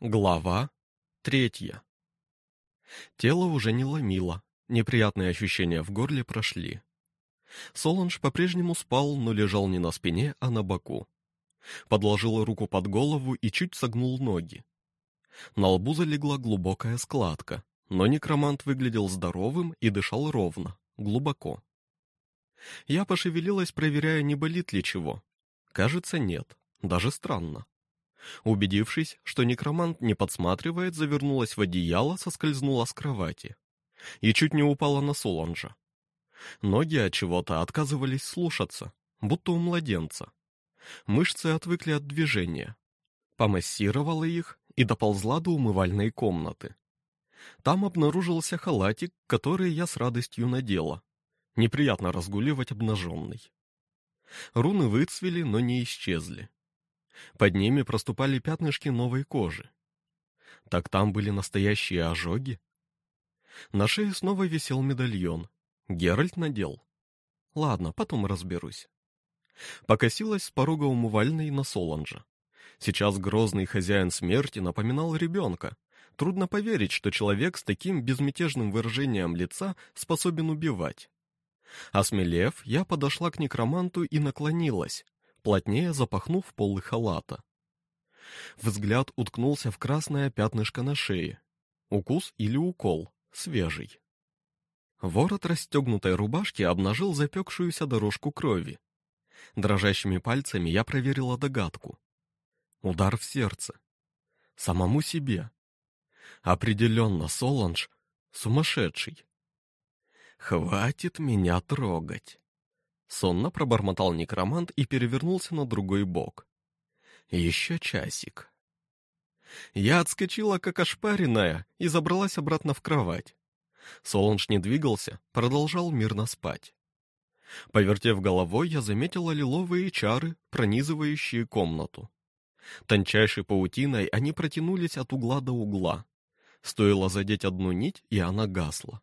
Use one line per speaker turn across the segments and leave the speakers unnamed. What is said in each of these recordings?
Глава третья. Тело уже не ломило, неприятные ощущения в горле прошли. Соланж по-прежнему спал, но лежал не на спине, а на боку. Подложил руку под голову и чуть согнул ноги. На лбу залегла глубокая складка, но некромант выглядел здоровым и дышал ровно, глубоко. Я пошевелилась, проверяя, не болит ли чего. Кажется, нет. Даже странно. Убедившись, что некромант не подсматривает, завернулась в одеяло, соскользнула с кровати. И чуть не упала на Соланжа. Ноги от чего-то отказывались слушаться, будто у младенца. Мышцы отвыкли от движения. Помассировала их и доползла до умывальной комнаты. Там обнаружился халатик, который я с радостью надела. Неприятно разгуливать обнаженной. Руны выцвели, но не исчезли. Под ними проступали пятнышки новой кожи. Так там были настоящие ожоги? На шее снова висел медальон. Геральт надел. Ладно, потом разберусь. Покосилась с порога умывальной на Соланжа. Сейчас грозный хозяин смерти напоминал ребенка. Трудно поверить, что человек с таким безмятежным выражением лица способен убивать. Осмелев, я подошла к некроманту и наклонилась, плотнее запахнув полы халата. Взгляд уткнулся в красное пятнышко на шее. Укус или укол, свежий. Ворот расстегнутой рубашки обнажил запекшуюся дорожку крови. Дрожащими пальцами я проверила догадку. Удар в сердце. Самому себе. Определенно, Соланж сумасшедший. «Хватит меня трогать!» Сонно пробормотал некромант и перевернулся на другой бок. Еще часик. Я отскочила, как ошпаренная, и забралась обратно в кровать. Солонж не двигался, продолжал мирно спать. Повертев головой, я заметила лиловые чары, пронизывающие комнату. Тончайшей паутиной они протянулись от угла до угла. Стоило задеть одну нить, и она гасла.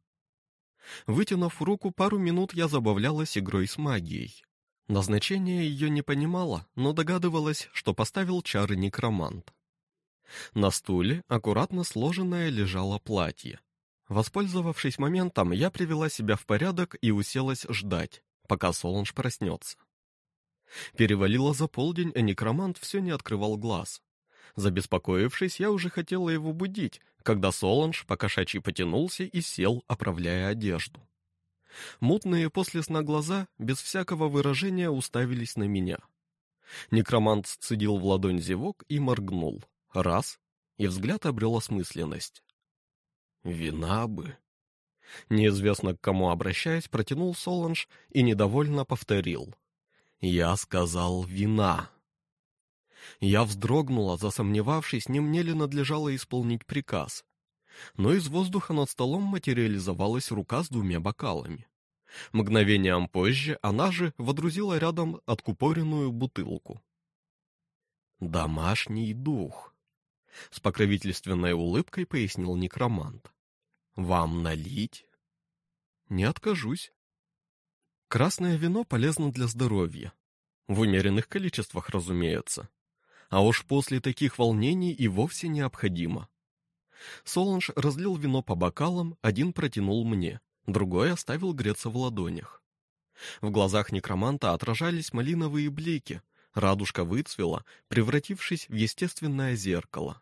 Вытянув руку, пару минут я забавлялась игрой с магией. Назначение ее не понимала, но догадывалась, что поставил чары некромант. На стуле аккуратно сложенное лежало платье. Воспользовавшись моментом, я привела себя в порядок и уселась ждать, пока Солонж проснется. Перевалило за полдень, а некромант все не открывал глаз. Забеспокоившись, я уже хотела его будить, когда Соланж покошачьи потянулся и сел, оправляя одежду. Мутные после сна глаза без всякого выражения уставились на меня. Некромант сцедил в ладонь зевок и моргнул. Раз, и взгляд обрел осмысленность. «Вина бы!» Неизвестно к кому обращаясь, протянул Соланж и недовольно повторил. «Я сказал вина!» Я вздрогнула, засомневавшись, не мне ли надлежало исполнить приказ. Но из воздуха над столом материализовалась рука с двумя бокалами. Мгновением позже она же водрузила рядом откупоренную бутылку. «Домашний дух», — с покровительственной улыбкой пояснил некромант. «Вам налить?» «Не откажусь». Красное вино полезно для здоровья. В умеренных количествах, разумеется а уж после таких волнений и вовсе необходимо. Соланж разлил вино по бокалам, один протянул мне, другой оставил греться в ладонях. В глазах некроманта отражались малиновые блики, радужка выцвела, превратившись в естественное зеркало.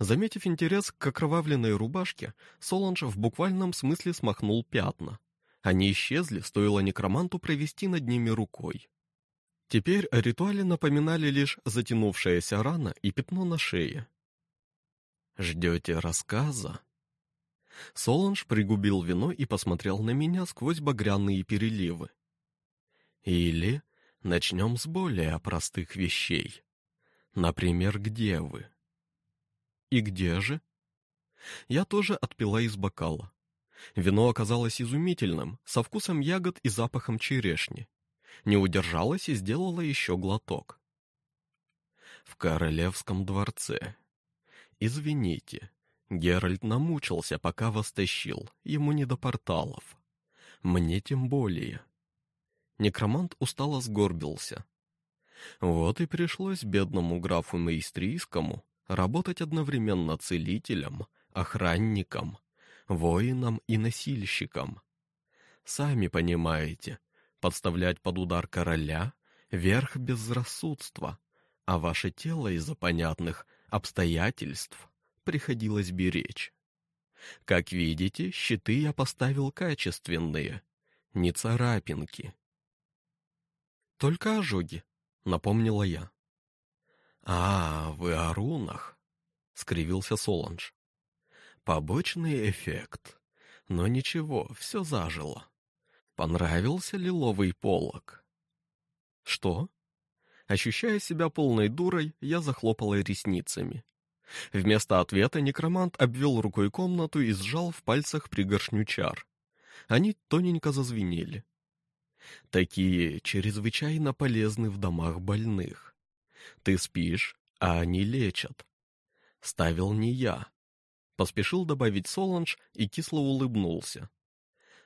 Заметив интерес к окровавленной рубашке, Соланж в буквальном смысле смахнул пятна. Они исчезли, стоило некроманту провести над ними рукой. Теперь о ритуале напоминали лишь затянувшаяся рана и пятно на шее. «Ждете рассказа?» Соланж пригубил вино и посмотрел на меня сквозь багряные переливы. «Или начнем с более простых вещей. Например, где вы?» «И где же?» Я тоже отпила из бокала. Вино оказалось изумительным, со вкусом ягод и запахом черешни не удержалась и сделала еще глоток. В королевском дворце. Извините, Геральт намучился, пока вас тащил, ему не до порталов. Мне тем более. Некромант устало сгорбился. Вот и пришлось бедному графу Мейстрийскому работать одновременно целителем, охранником, воином и носильщиком. Сами понимаете, подставлять под удар короля — верх безрассудства, а ваше тело из-за понятных обстоятельств приходилось беречь. Как видите, щиты я поставил качественные, не царапинки. Только ожоги, напомнила я. А, вы о рунах, скривился Соланж. Побочный эффект. Но ничего, все зажило. Понравился лиловый полог? Что? Ощущая себя полной дурой, я захлопала ресницами. Вместо ответа некромант обвел рукой комнату и сжал в пальцах пригоршню чар. Они тоненько зазвенели. Такие чрезвычайно полезны в домах больных. Ты спишь, а они лечат. Ставил не я. Поспешил добавить Соланж и кисло улыбнулся.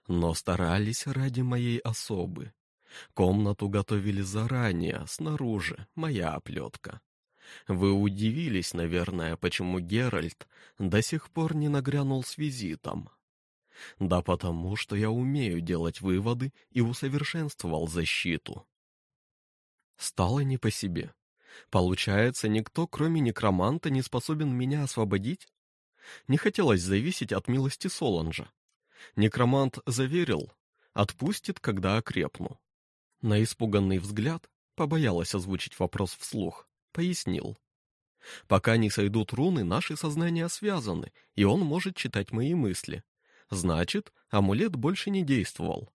Но старались ради моей особы. Комнату готовили заранее, снаружи, моя оплетка. Вы удивились, наверное, почему Геральт до сих пор не нагрянул с визитом. Да потому, что я умею делать выводы и усовершенствовал защиту. Стало не по себе. Получается, никто, кроме некроманта, не способен меня освободить? Не хотелось зависеть от милости Соланжа. Некромант заверил, отпустит, когда окрепну. На испуганный взгляд побоялась озвучить вопрос вслух, пояснил. Пока не сойдут руны, наши сознания связаны, и он может читать мои мысли. Значит, амулет больше не действовал.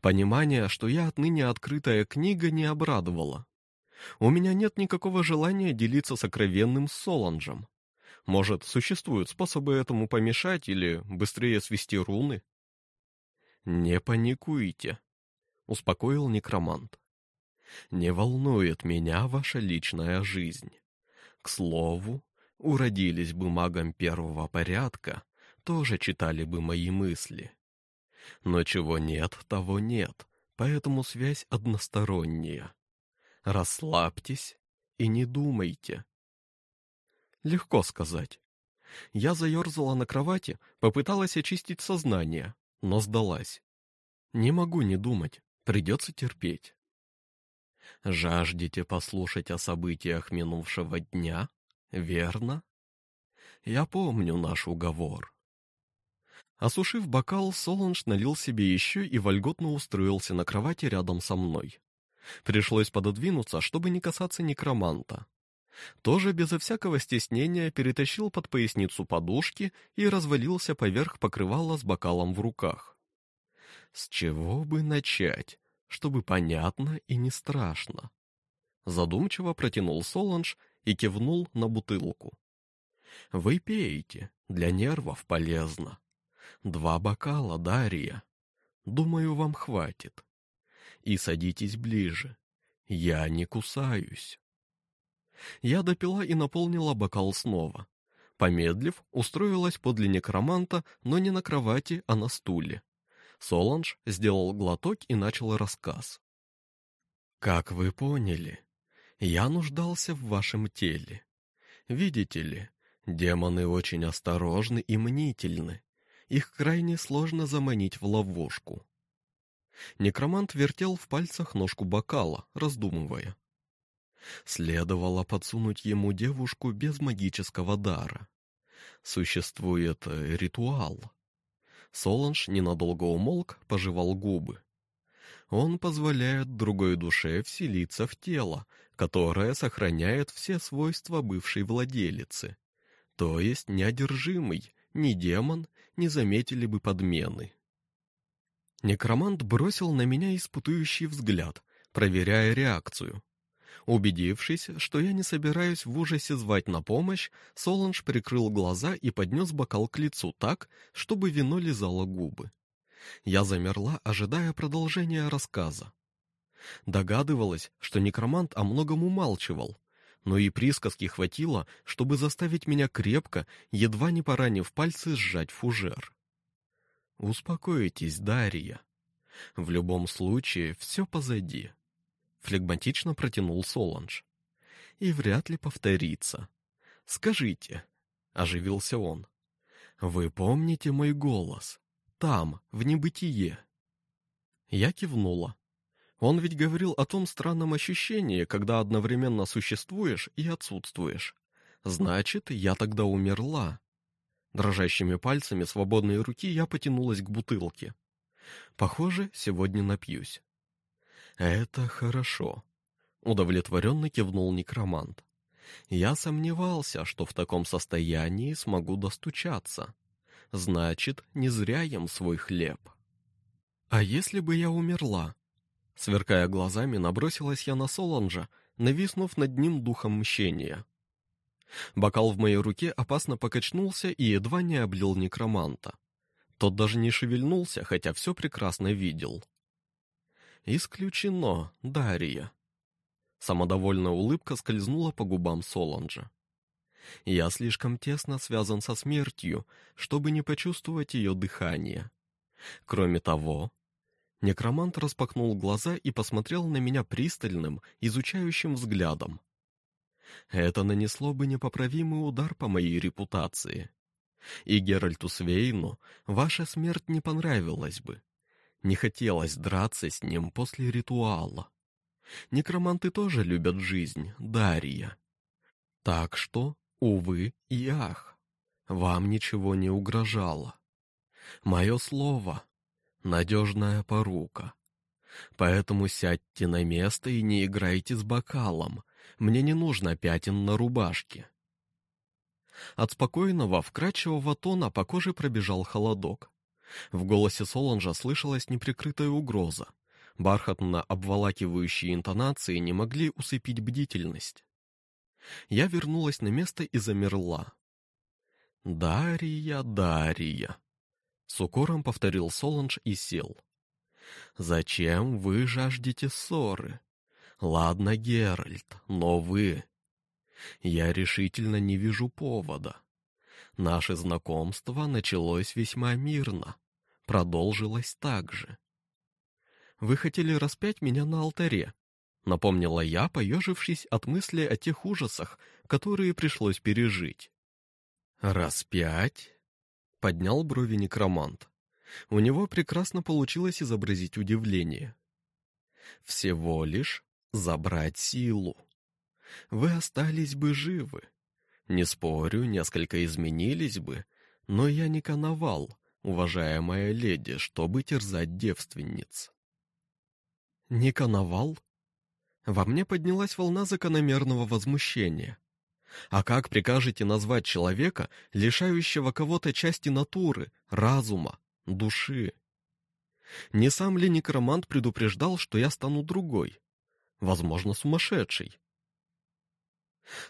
Понимание, что я отныне открытая книга, не обрадовало. У меня нет никакого желания делиться сокровенным с Соланжем. Может, существуют способы этому помешать или быстрее свести руны? Не паникуйте, успокоил некромант. Не волнует меня ваша личная жизнь. К слову, уродились бы магом первого порядка, тоже читали бы мои мысли. Но чего нет, того нет, поэтому связь односторонняя. Расслабьтесь и не думайте. Легко сказать. Я заерзала на кровати, попыталась очистить сознание, но сдалась. Не могу не думать, придется терпеть. Жаждете послушать о событиях минувшего дня, верно? Я помню наш уговор. Осушив бокал, Соланж налил себе еще и вольготно устроился на кровати рядом со мной. Пришлось пододвинуться, чтобы не касаться некроманта. Тоже безо всякого стеснения перетащил под поясницу подушки и развалился поверх покрывала с бокалом в руках. С чего бы начать, чтобы понятно и не страшно? Задумчиво протянул Соланж и кивнул на бутылку. Вы пейте, для нервов полезно. Два бокала, Дарья. Думаю, вам хватит. И садитесь ближе. Я не кусаюсь. Я допила и наполнила бокал снова. Помедлив, устроилась подле некроманта, но не на кровати, а на стуле. Соланж сделал глоток и начал рассказ. «Как вы поняли, я нуждался в вашем теле. Видите ли, демоны очень осторожны и мнительны их крайне сложно заманить в ловушку. Некромант вертел в пальцах ножку бокала, раздумывая. Следовало подсунуть ему девушку без магического дара. Существует э, ритуал. Соланж ненадолго умолк, пожевал губы. Он позволяет другой душе вселиться в тело, которое сохраняет все свойства бывшей владелицы, то есть неодержимый, ни демон, не заметили бы подмены. Некромант бросил на меня испытующий взгляд, проверяя реакцию. Убедившись, что я не собираюсь в ужасе звать на помощь, Соланж прикрыл глаза и поднес бокал к лицу так, чтобы вино лизало губы. Я замерла, ожидая продолжения рассказа. Догадывалась, что некромант о многом умалчивал, но и присказки хватило, чтобы заставить меня крепко, едва не поранив пальцы, сжать фужер. «Успокойтесь, Дарья. В любом случае, все позади», — флегматично протянул Соланж. «И вряд ли повторится. «Скажите», — оживился он, — «вы помните мой голос? Там, в небытие?» Я кивнула. Он ведь говорил о том странном ощущении, когда одновременно существуешь и отсутствуешь. Значит, я тогда умерла. Дрожащими пальцами свободной руки я потянулась к бутылке. Похоже, сегодня напьюсь. Это хорошо. Удовлетворенно кивнул некромант. Я сомневался, что в таком состоянии смогу достучаться. Значит, не зря ем свой хлеб. А если бы я умерла? Сверкая глазами, набросилась я на Соланжа, нависнув над ним духом мщения. Бокал в моей руке опасно покачнулся и едва не облил некроманта. Тот даже не шевельнулся, хотя все прекрасно видел. «Исключено, Дарья». Самодовольная улыбка скользнула по губам Соланжа. «Я слишком тесно связан со смертью, чтобы не почувствовать ее дыхание. Кроме того, Некромант распахнул глаза и посмотрел на меня пристальным, изучающим взглядом. Это нанесло бы непоправимый удар по моей репутации. И Геральту Свейну ваша смерть не понравилась бы. Не хотелось драться с ним после ритуала. Некроманты тоже любят жизнь, Дарья. Так что, увы и ах, вам ничего не угрожало. Мое слово — надежная порука. Поэтому сядьте на место и не играйте с бокалом. Мне не нужно пятен на рубашке. От спокойного, вкрадчивого тона по коже пробежал холодок. В голосе Солонжа слышалась неприкрытая угроза. Бархатно обволакивающие интонации не могли усыпить бдительность. Я вернулась на место и замерла. «Дарья, Дарья!» С укором повторил Соланж и сел. «Зачем вы жаждете ссоры? Ладно, Геральт, но вы...» «Я решительно не вижу повода. Наше знакомство началось весьма мирно, продолжилось так же. Вы хотели распять меня на алтаре, напомнила я, поежившись от мысли о тех ужасах, которые пришлось пережить. Распять? Поднял брови некромант. У него прекрасно получилось изобразить удивление. Всего лишь забрать силу. Вы остались бы живы. Не спорю, несколько изменились бы, но я не коновал, уважаемая леди, чтобы терзать девственниц. Не коновал? Во мне поднялась волна закономерного возмущения. А как прикажете назвать человека, лишающего кого-то части натуры, разума, души? Не сам ли некромант предупреждал, что я стану другой? Возможно, сумасшедший.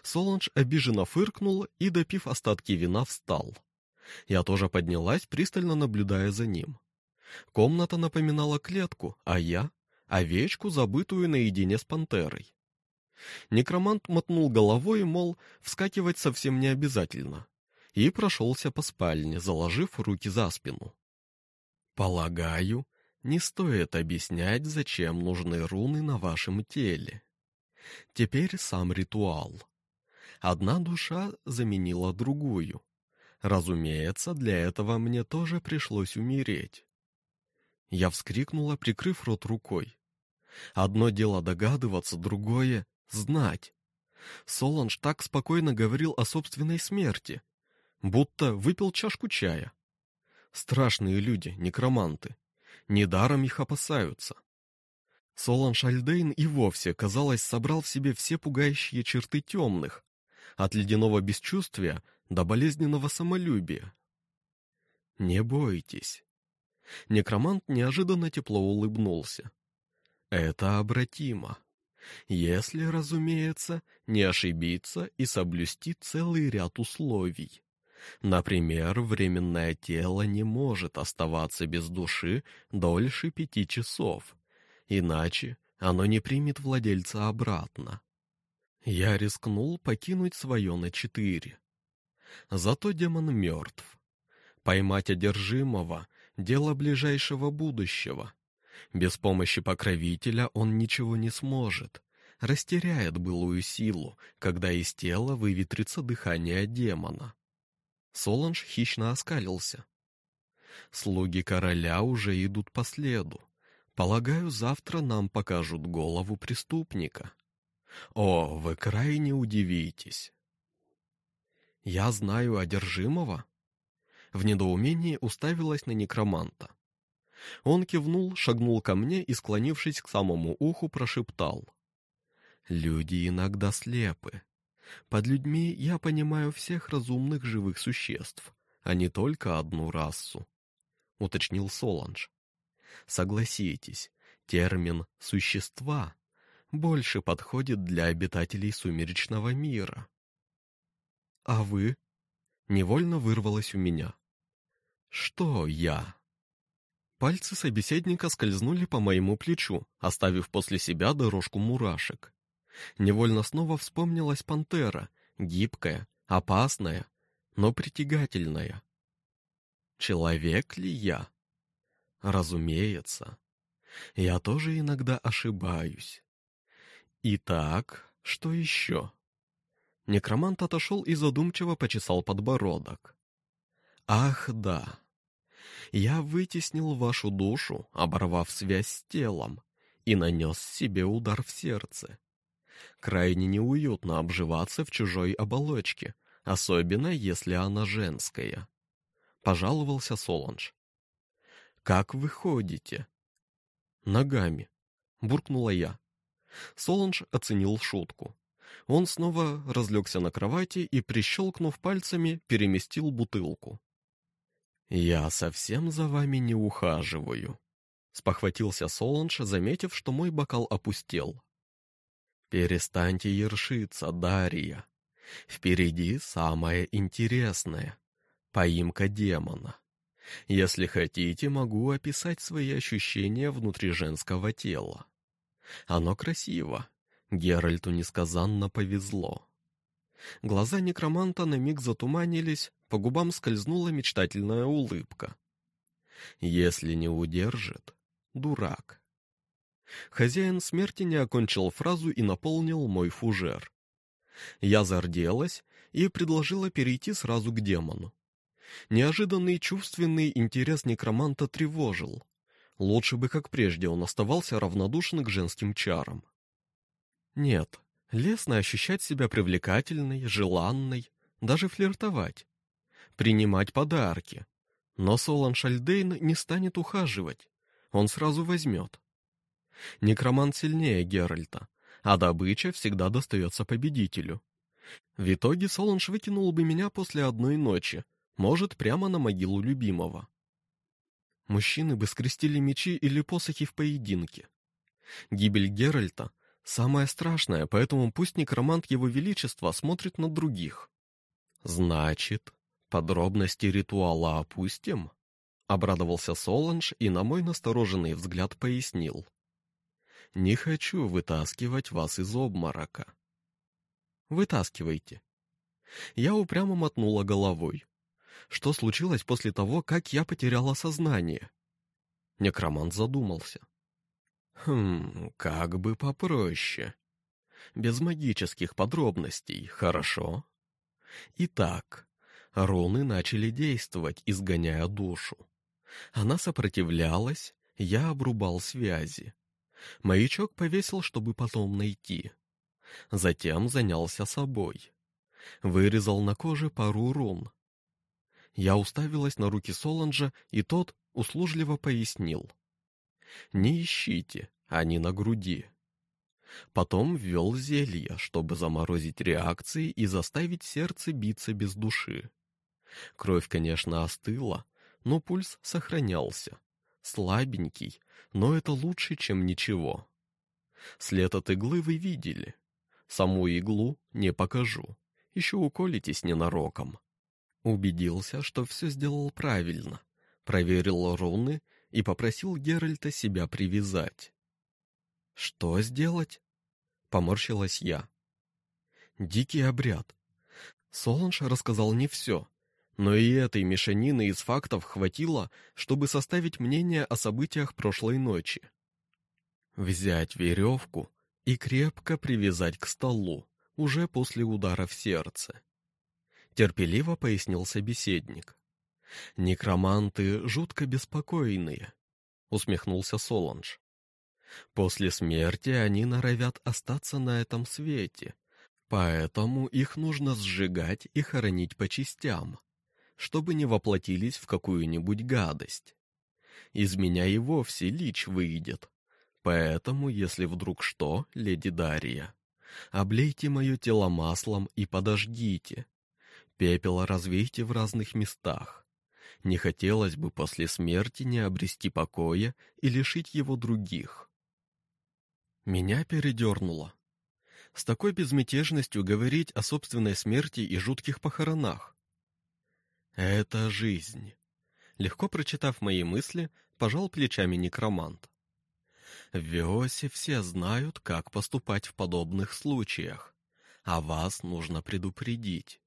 Соланж обиженно фыркнул и, допив остатки вина, встал. Я тоже поднялась, пристально наблюдая за ним. Комната напоминала клетку, а я — овечку, забытую наедине с пантерой. Некромант мотнул головой, мол, вскакивать совсем не обязательно, и прошелся по спальне, заложив руки за спину. «Полагаю, не стоит объяснять, зачем нужны руны на вашем теле. Теперь сам ритуал. Одна душа заменила другую. Разумеется, для этого мне тоже пришлось умереть». Я вскрикнула, прикрыв рот рукой. Одно дело догадываться, другое знать. Соланж так спокойно говорил о собственной смерти, будто выпил чашку чая. Страшные люди, некроманты. Недаром их опасаются. Соланж Альдейн и вовсе, казалось, собрал в себе все пугающие черты темных, от ледяного бесчувствия до болезненного самолюбия. «Не бойтесь». Некромант неожиданно тепло улыбнулся. «Это обратимо». Если, разумеется, не ошибиться и соблюсти целый ряд условий. Например, временное тело не может оставаться без души дольше пяти часов, иначе оно не примет владельца обратно. Я рискнул покинуть свое на четыре. Зато демон мертв. Поймать одержимого — дело ближайшего будущего — без помощи покровителя он ничего не сможет, растеряет былую силу, когда из тела выветрится дыхание демона. Соланж хищно оскалился. Слуги короля уже идут по следу. Полагаю, завтра нам покажут голову преступника. О, вы крайне удивитесь. Я знаю одержимого? В недоумении уставилась на некроманта. Он кивнул, шагнул ко мне и, склонившись к самому уху, прошептал. «Люди иногда слепы. Под людьми я понимаю всех разумных живых существ, а не только одну расу», — уточнил Соланж. «Согласитесь, термин «существа» больше подходит для обитателей сумеречного мира». «А вы?» — невольно вырвалось у меня. «Что я?» Пальцы собеседника скользнули по моему плечу, оставив после себя дорожку мурашек. Невольно снова вспомнилась пантера, гибкая, опасная, но притягательная. Человек ли я? Разумеется. Я тоже иногда ошибаюсь. Итак, что еще? Некромант отошел и задумчиво почесал подбородок. Ах, да. Я вытеснил вашу душу, оборвав связь с телом, и нанес себе удар в сердце. Крайне неуютно обживаться в чужой оболочке, особенно если она женская. Пожаловался Соланж. «Как вы ходите?» «Ногами», — буркнула я. Соланж оценил шутку. Он снова разлегся на кровати и, прищелкнув пальцами, переместил бутылку. «Я совсем за вами не ухаживаю», — спохватился Соланж, заметив, что мой бокал опустел. «Перестаньте ершиться, Дарья. Впереди самое интересное — поимка демона. Если хотите, могу описать свои ощущения внутри женского тела. Оно красиво. Геральту несказанно повезло». Глаза некроманта на миг затуманились, по губам скользнула мечтательная улыбка. «Если не удержит, дурак». Хозяин смерти не окончил фразу и наполнил мой фужер. Я зарделась и предложила перейти сразу к демону. Неожиданный чувственный интерес некроманта тревожил. Лучше бы, как прежде, он оставался равнодушен к женским чарам. Нет, лестно ощущать себя привлекательной, желанной, даже флиртовать принимать подарки. Но Солан Шальдейн не станет ухаживать, он сразу возьмет. Некромант сильнее Геральта, а добыча всегда достается победителю. В итоге Соланж выкинул бы меня после одной ночи, может, прямо на могилу любимого. Мужчины бы скрестили мечи или посохи в поединке. Гибель Геральта — самое страшное, поэтому пусть некромант его величества смотрит на других. Значит, «Подробности ритуала опустим?» — обрадовался Соланж и на мой настороженный взгляд пояснил. «Не хочу вытаскивать вас из обморока». «Вытаскивайте». Я упрямо мотнула головой. Что случилось после того, как я потеряла сознание? Некромант задумался. «Хм, как бы попроще. Без магических подробностей, хорошо? Итак, руны начали действовать, изгоняя душу. Она сопротивлялась, я обрубал связи. Маячок повесил, чтобы потом найти. Затем занялся собой. Вырезал на коже пару рун. Я уставилась на руки Соланжа, и тот услужливо пояснил. «Не ищите, они на груди». Потом ввел зелье, чтобы заморозить реакции и заставить сердце биться без души. Кровь, конечно, остыла, но пульс сохранялся. Слабенький, но это лучше, чем ничего. След от иглы вы видели. Саму иглу не покажу. Еще уколитесь ненароком. Убедился, что все сделал правильно. Проверил руны и попросил Геральта себя привязать. «Что сделать?» — поморщилась я. «Дикий обряд». Соланж рассказал не все, но и этой мешанины из фактов хватило, чтобы составить мнение о событиях прошлой ночи. Взять веревку и крепко привязать к столу, уже после удара в сердце. Терпеливо пояснил собеседник. «Некроманты жутко беспокойные», — усмехнулся Соланж. «После смерти они норовят остаться на этом свете, поэтому их нужно сжигать и хоронить по частям, чтобы не воплотились в какую-нибудь гадость. Из меня и вовсе лич выйдет, поэтому, если вдруг что, леди Дарья, облейте мое тело маслом и подождите. Пепел развейте в разных местах. Не хотелось бы после смерти не обрести покоя и лишить его других. Меня передернуло. С такой безмятежностью говорить о собственной смерти и жутких похоронах. Это жизнь. Легко прочитав мои мысли, пожал плечами некромант. В Веосе все знают, как поступать в подобных случаях, а вас нужно предупредить.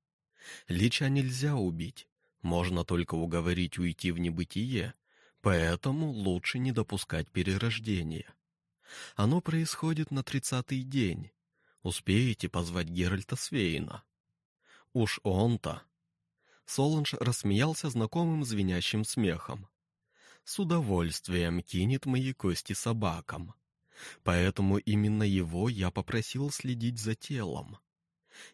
Лича нельзя убить, можно только уговорить уйти в небытие, поэтому лучше не допускать перерождения. Оно происходит на тридцатый день. Успеете позвать Геральта Свейна? Уж он-то. Соланж рассмеялся знакомым звенящим смехом. С удовольствием кинет мои кости собакам. Поэтому именно его я попросил следить за телом.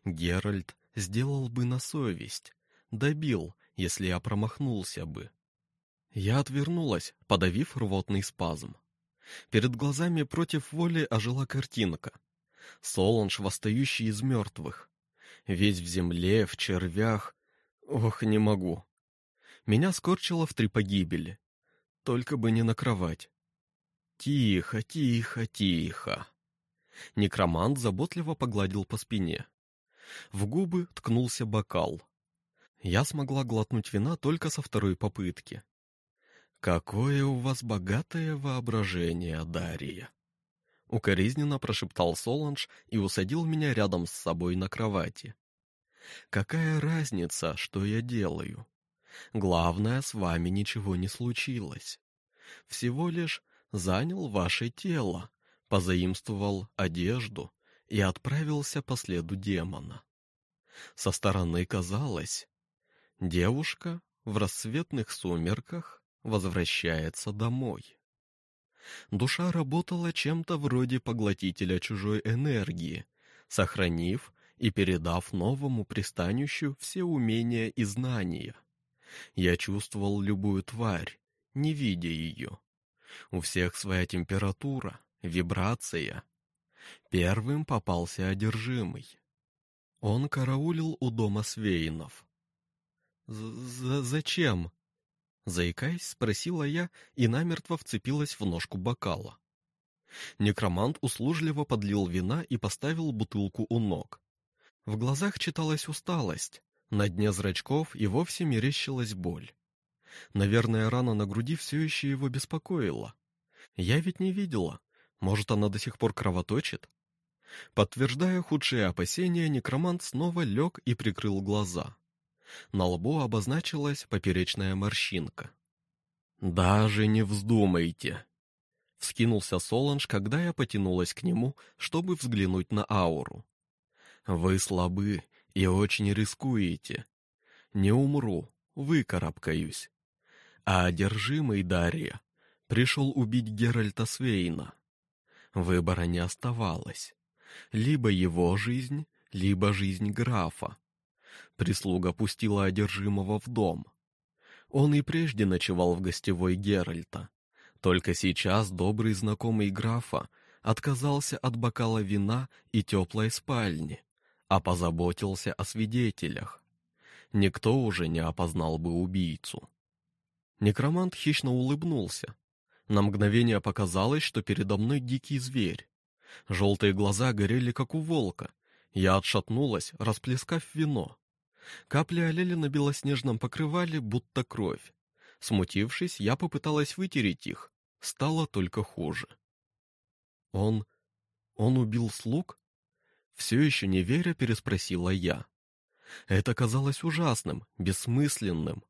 Геральт сделал бы на совесть, добил, если я промахнулся бы. Я отвернулась, подавив рвотный спазм. Перед глазами против воли ожила картинка. Солонж, восстающий из мертвых. Весь в земле, в червях. Ох, не могу. Меня скорчило в три погибели. Только бы не на кровать. Тихо, тихо, тихо. Некромант заботливо погладил по спине. В губы ткнулся бокал. Я смогла глотнуть вина только со второй попытки. «Какое у вас богатое воображение, Дарья!» Укоризненно прошептал Соланж и усадил меня рядом с собой на кровати. «Какая разница, что я делаю? Главное, с вами ничего не случилось. Всего лишь занял ваше тело, позаимствовал одежду, и отправился по следу демона. Со стороны казалось, девушка в рассветных сумерках возвращается домой. Душа работала чем-то вроде поглотителя чужой энергии, сохранив и передав новому пристанищу все умения и знания. Я чувствовал любую тварь, не видя ее. У всех своя температура, вибрация, Первым попался одержимый. Он караулил у дома Свейнов. «Зачем?» Заикаясь, спросила я и намертво вцепилась в ножку бокала. Некромант услужливо подлил вина и поставил бутылку у ног. В глазах читалась усталость, на дне зрачков и вовсе мерещилась боль. Наверное, рана на груди все еще его беспокоила. Я ведь не видела, может, она до сих пор кровоточит? Подтверждая худшие опасения, некромант снова лег и прикрыл глаза. На лбу обозначилась поперечная морщинка. «Даже не вздумайте!» Вскинулся Соланж, когда я потянулась к нему, чтобы взглянуть на ауру. «Вы слабы и очень рискуете. Не умру, выкарабкаюсь. А одержимый Дарья пришел убить Геральта Свейна. Выбора не оставалось. Либо его жизнь, либо жизнь графа. Прислуга пустила одержимого в дом. Он и прежде ночевал в гостевой Геральта. Только сейчас добрый знакомый графа отказался от бокала вина и теплой спальни, а позаботился о свидетелях. Никто уже не опознал бы убийцу. Некромант хищно улыбнулся, на мгновение показалось, что передо мной дикий зверь. Желтые глаза горели, как у волка. Я отшатнулась, расплескав вино. Капли олели на белоснежном покрывале, будто кровь. Смутившись, я попыталась вытереть их. Стало только хуже. Он... он убил слуг? Все еще не веря, переспросила я. Это казалось ужасным, бессмысленным.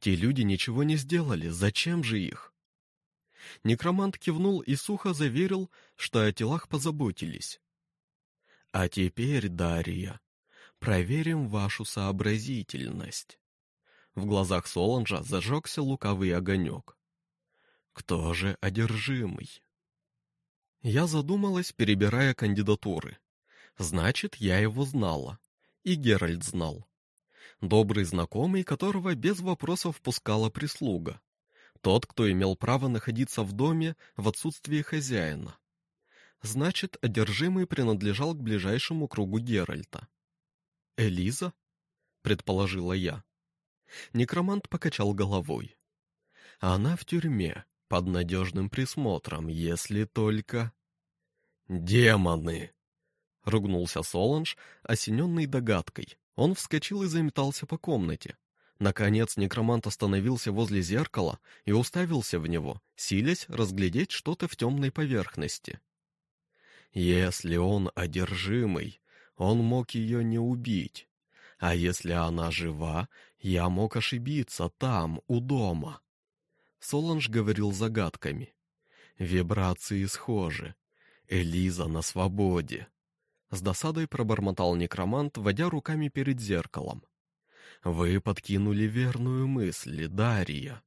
Те люди ничего не сделали, зачем же их? Некромант кивнул и сухо заверил, что о телах позаботились. А теперь, Дарья, проверим вашу сообразительность. В глазах Соланжа зажегся лукавый огонек. Кто же одержимый? Я задумалась, перебирая кандидатуры. Значит, я его знала. И Геральт знал. Добрый знакомый, которого без вопросов пускала прислуга. Тот, кто имел право находиться в доме в отсутствие хозяина. Значит, одержимый принадлежал к ближайшему кругу Геральта. «Элиза?» — предположила я. Некромант покачал головой. «Она в тюрьме, под надежным присмотром, если только...» «Демоны!» — ругнулся Соланж, осененный догадкой. Он вскочил и заметался по комнате. Наконец некромант остановился возле зеркала и уставился в него, силясь разглядеть что-то в темной поверхности. Если он одержимый, он мог ее не убить. А если она жива, я мог ошибиться там, у дома. Соланж говорил загадками. Вибрации схожи. Элиза на свободе. С досадой пробормотал некромант, водя руками перед зеркалом. Вы подкинули верную мысль, Дарья.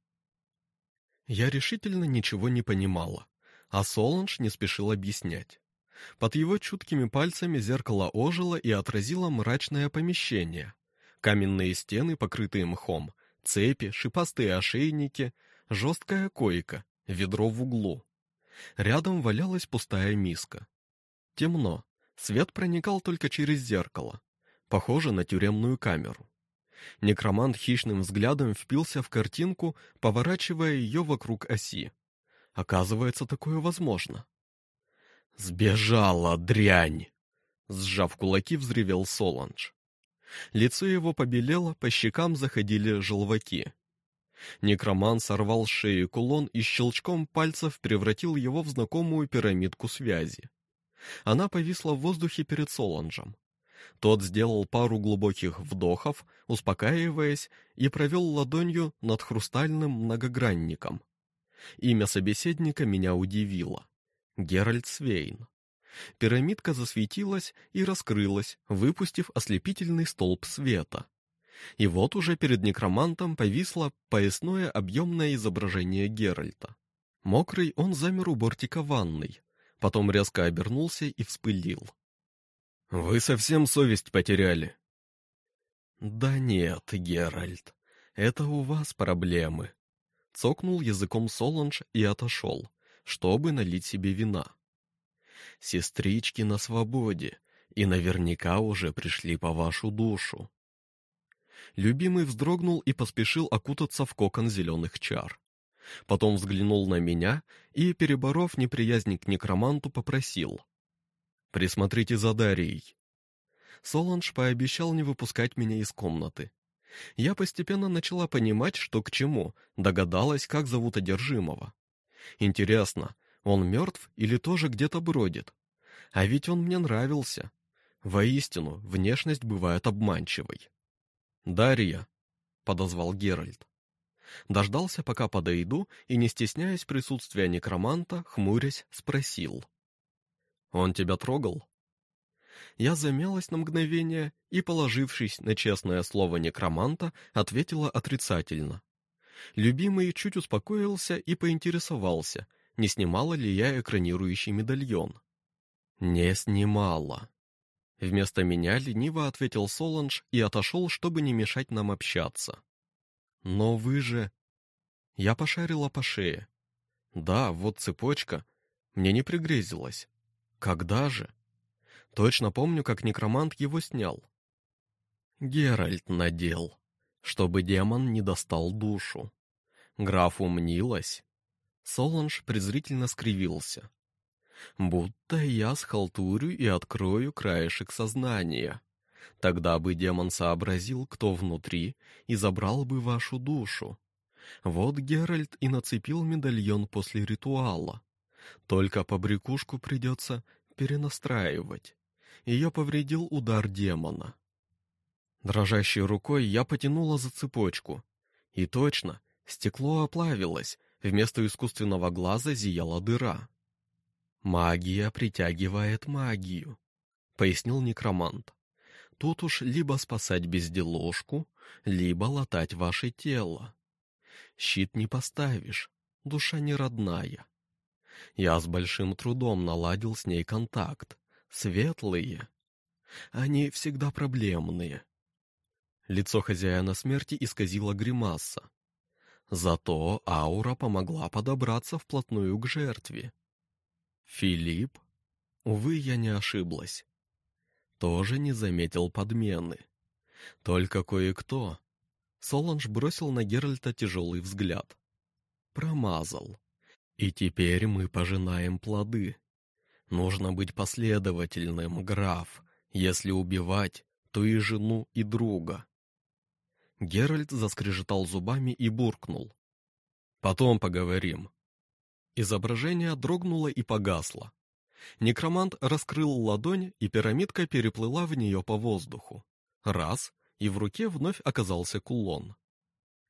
Я решительно ничего не понимала, а Соланж не спешил объяснять. Под его чуткими пальцами зеркало ожило и отразило мрачное помещение. Каменные стены, покрытые мхом, цепи, шипастые ошейники, жесткая койка, ведро в углу. Рядом валялась пустая миска. Темно. Свет проникал только через зеркало. Похоже на тюремную камеру. Некромант хищным взглядом впился в картинку, поворачивая ее вокруг оси. Оказывается, такое возможно. «Сбежала, дрянь!» Сжав кулаки, взревел Соланж. Лицо его побелело, по щекам заходили желваки. Некроман сорвал с шеи кулон и щелчком пальцев превратил его в знакомую пирамидку связи. Она повисла в воздухе перед Соланжем. Тот сделал пару глубоких вдохов, успокаиваясь, и провел ладонью над хрустальным многогранником. Имя собеседника меня удивило. Геральт Свейн. Пирамидка засветилась и раскрылась, выпустив ослепительный столб света. И вот уже перед некромантом повисло поясное объемное изображение Геральта. Мокрый он замер у бортика ванной, потом резко обернулся и вспылил. «Вы совсем совесть потеряли?» «Да нет, Геральт, это у вас проблемы», — цокнул языком Соланж и отошел чтобы налить себе вина. Сестрички на свободе и наверняка уже пришли по вашу душу. Любимый вздрогнул и поспешил окутаться в кокон зеленых чар. Потом взглянул на меня и, переборов неприязнь к некроманту, попросил. «Присмотрите за Дарьей». Соланж пообещал не выпускать меня из комнаты. Я постепенно начала понимать, что к чему, догадалась, как зовут одержимого. Интересно, он мертв или тоже где-то бродит? А ведь он мне нравился. Воистину, внешность бывает обманчивой. «Дарья», — подозвал Геральт. Дождался, пока подойду, и, не стесняясь присутствия некроманта, хмурясь, спросил. «Он тебя трогал?» Я замялась на мгновение и, положившись на честное слово некроманта, ответила отрицательно. Любимый чуть успокоился и поинтересовался, не снимала ли я экранирующий медальон. «Не снимала». Вместо меня лениво ответил Соланж и отошел, чтобы не мешать нам общаться. «Но вы же...» Я пошарила по шее. «Да, вот цепочка. Мне не пригрезилась. Когда же?» Точно помню, как некромант его снял. Геральт надел чтобы демон не достал душу. Граф умнилась. Соланж презрительно скривился. Будто я схалтурю и открою краешек сознания. Тогда бы демон сообразил, кто внутри, и забрал бы вашу душу. Вот Геральт и нацепил медальон после ритуала. Только побрякушку придется перенастраивать. Ее повредил удар демона. Дрожащей рукой я потянула за цепочку. И точно, стекло оплавилось, вместо искусственного глаза зияла дыра. «Магия притягивает магию», — пояснил некромант. «Тут уж либо спасать безделушку, либо латать ваше тело. Щит не поставишь, душа не родная. Я с большим трудом наладил с ней контакт. Светлые. Они всегда проблемные. Лицо хозяина смерти исказило гримаса. Зато аура помогла подобраться вплотную к жертве. Филипп? Увы, я не ошиблась. Тоже не заметил подмены. Только кое-кто. Соланж бросил на Геральта тяжелый взгляд. Промазал. И теперь мы пожинаем плоды. Нужно быть последовательным, граф. Если убивать, то и жену, и друга. Геральт заскрежетал зубами и буркнул. «Потом поговорим». Изображение дрогнуло и погасло. Некромант раскрыл ладонь, и пирамидка переплыла в нее по воздуху. Раз, и в руке вновь оказался кулон.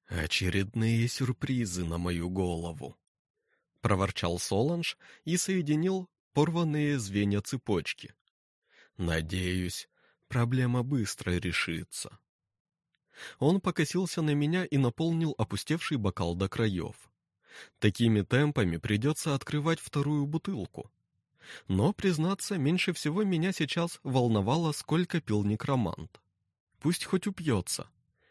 «Очередные сюрпризы на мою голову», — проворчал Соланж и соединил порванные звенья цепочки. «Надеюсь, проблема быстро решится». Он покосился на меня и наполнил опустевший бокал до краев. Такими темпами придется открывать вторую бутылку. Но, признаться, меньше всего меня сейчас волновало, сколько пил некромант. Пусть хоть упьется.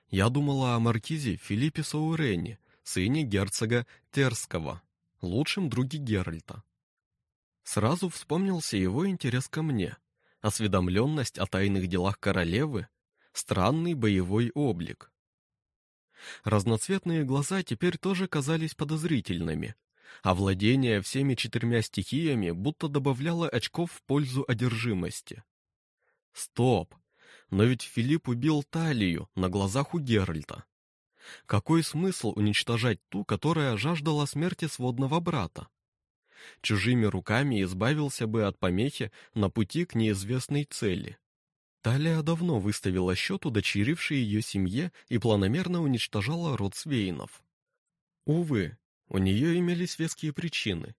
Я думала о маркизе Филиппе Саурене, сыне герцога Терского, лучшем друге Геральта. Сразу вспомнился его интерес ко мне, осведомленность о тайных делах королевы странный боевой облик. Разноцветные глаза теперь тоже казались подозрительными, а владение всеми четырьмя стихиями будто добавляло очков в пользу одержимости. Стоп! Но ведь Филипп убил Талию на глазах у Геральта. Какой смысл уничтожать ту, которая жаждала смерти сводного брата? Чужими руками избавился бы от помехи на пути к неизвестной цели. Талия давно выставила счет удочерившей ее семье и планомерно уничтожала род Свейнов. Увы, у нее имелись веские причины.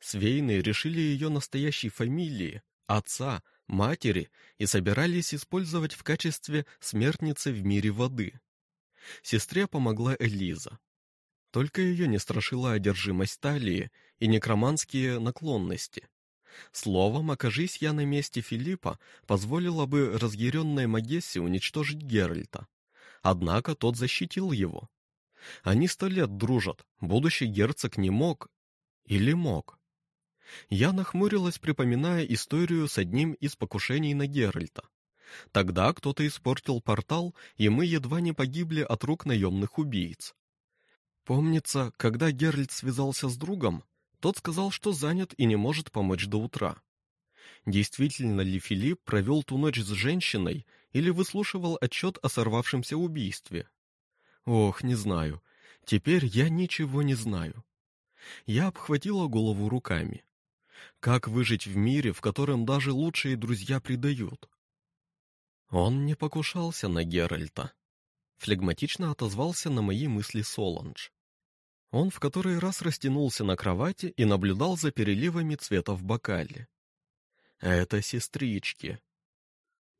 Свейны решили ее настоящей фамилии, отца, матери и собирались использовать в качестве смертницы в мире воды. Сестре помогла Элиза. Только ее не страшила одержимость талии и некроманские наклонности. Словом, окажись я на месте Филиппа, позволила бы разъяренной Магессе уничтожить Геральта. Однако тот защитил его. Они сто лет дружат, будущий герцог не мог. Или мог? Я нахмурилась, припоминая историю с одним из покушений на Геральта. Тогда кто-то испортил портал, и мы едва не погибли от рук наемных убийц. Помнится, когда Геральт связался с другом, тот сказал, что занят и не может помочь до утра. Действительно ли Филипп провел ту ночь с женщиной или выслушивал отчет о сорвавшемся убийстве? Ох, не знаю. Теперь я ничего не знаю. Я обхватила голову руками. Как выжить в мире, в котором даже лучшие друзья предают? Он не покушался на Геральта. Флегматично отозвался на мои мысли Соланж. Он в который раз растянулся на кровати и наблюдал за переливами цвета в бокале. «Это сестрички».